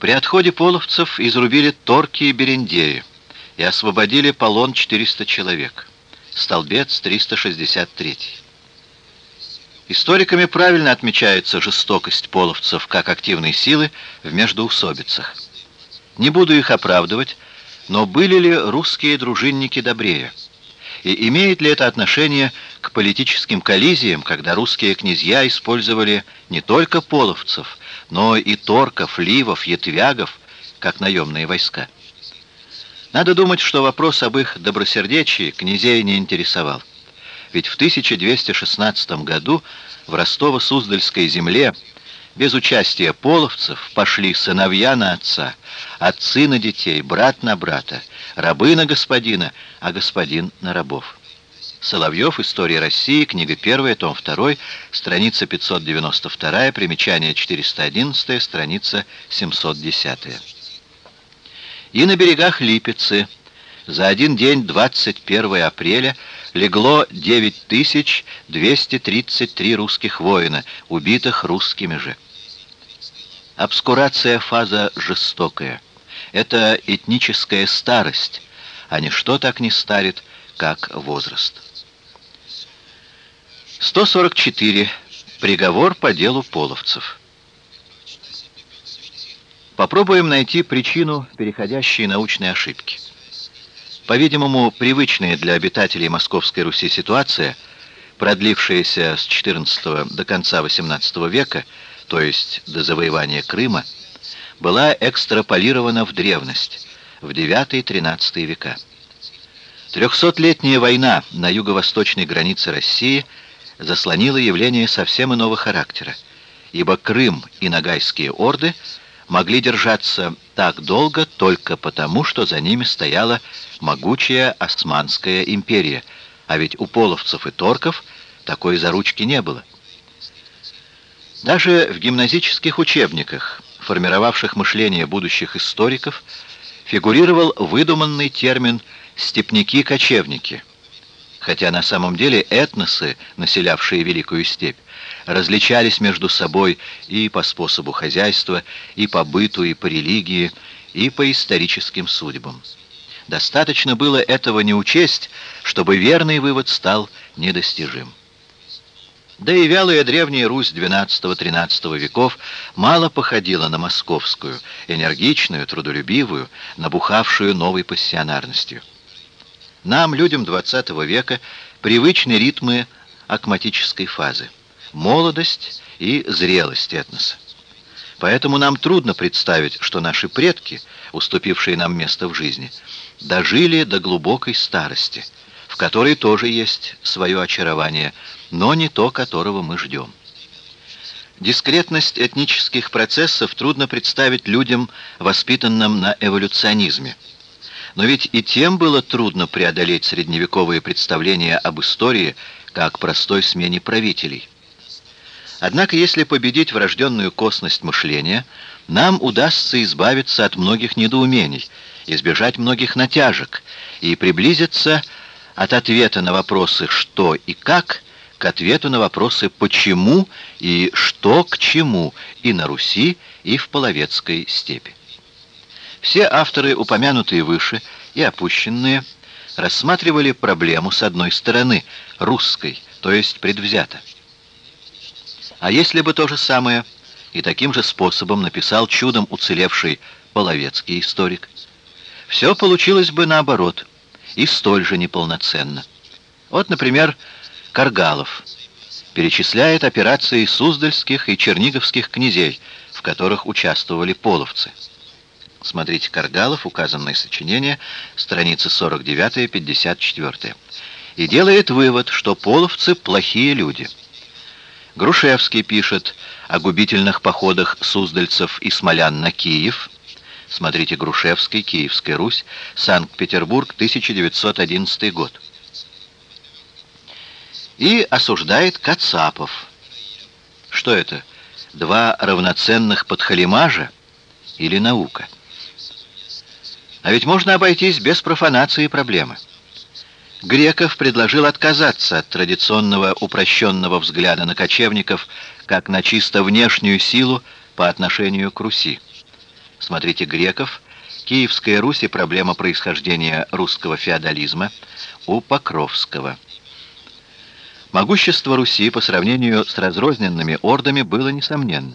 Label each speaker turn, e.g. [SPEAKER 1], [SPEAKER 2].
[SPEAKER 1] При отходе половцев изрубили торки и берендеи и освободили полон 400 человек. Столбец 363. Историками правильно отмечается жестокость половцев как активной силы в междоусобицах. Не буду их оправдывать, но были ли русские дружинники добрее? И имеет ли это отношение к политическим коллизиям, когда русские князья использовали не только половцев, но и торков, ливов, ятвягов, как наемные войска? Надо думать, что вопрос об их добросердечии князей не интересовал. Ведь в 1216 году в Ростово-Суздальской земле без участия половцев пошли сыновья на отца, отцы на детей, брат на брата, рабы на господина, а господин на рабов. Соловьев, История России, книга 1, том 2, страница 592, примечание 411, страница 710. И на берегах Липецы за один день 21 апреля легло 9233 русских воина, убитых русскими же. Обскурация фаза жестокая. Это этническая старость, а ничто так не старит, как возраст. 144. Приговор по делу половцев. Попробуем найти причину переходящей научной ошибки. По-видимому, привычная для обитателей Московской Руси ситуация, продлившаяся с XIV до конца XVIII века, то есть до завоевания Крыма, была экстраполирована в древность, в IX-XIII века. Трехсотлетняя война на юго-восточной границе России заслонила явление совсем иного характера, ибо Крым и Ногайские орды могли держаться так долго только потому, что за ними стояла могучая Османская империя, а ведь у половцев и торков такой заручки не было. Даже в гимназических учебниках, формировавших мышление будущих историков, фигурировал выдуманный термин «степняки-кочевники», хотя на самом деле этносы, населявшие Великую степь, различались между собой и по способу хозяйства, и по быту, и по религии, и по историческим судьбам. Достаточно было этого не учесть, чтобы верный вывод стал недостижим. Да и вялая древняя Русь XII-XIII веков мало походила на московскую, энергичную, трудолюбивую, набухавшую новой пассионарностью. Нам, людям XX века, привычны ритмы акматической фазы молодость и зрелость этноса. Поэтому нам трудно представить, что наши предки, уступившие нам место в жизни, дожили до глубокой старости, в которой тоже есть свое очарование, но не то, которого мы ждем. Дискретность этнических процессов трудно представить людям, воспитанным на эволюционизме. Но ведь и тем было трудно преодолеть средневековые представления об истории как простой смене правителей – Однако, если победить врожденную косность мышления, нам удастся избавиться от многих недоумений, избежать многих натяжек и приблизиться от ответа на вопросы «что» и «как» к ответу на вопросы «почему» и «что к чему» и на Руси, и в Половецкой степи. Все авторы, упомянутые выше и опущенные, рассматривали проблему с одной стороны, русской, то есть предвзято. А если бы то же самое и таким же способом написал чудом уцелевший половецкий историк? Все получилось бы наоборот, и столь же неполноценно. Вот, например, Каргалов перечисляет операции суздальских и черниговских князей, в которых участвовали половцы. Смотрите Каргалов, указанное сочинение, страницы 49-54. И делает вывод, что половцы плохие люди – Грушевский пишет о губительных походах суздальцев и смолян на Киев. Смотрите Грушевский, Киевская Русь, Санкт-Петербург, 1911 год. И осуждает Кацапов. Что это? Два равноценных подхалимажа или наука? А ведь можно обойтись без профанации проблемы. Греков предложил отказаться от традиционного упрощенного взгляда на кочевников как на чисто внешнюю силу по отношению к Руси. Смотрите «Греков», Киевская Русь и проблема происхождения русского феодализма у Покровского. Могущество Руси по сравнению с разрозненными ордами было несомненно.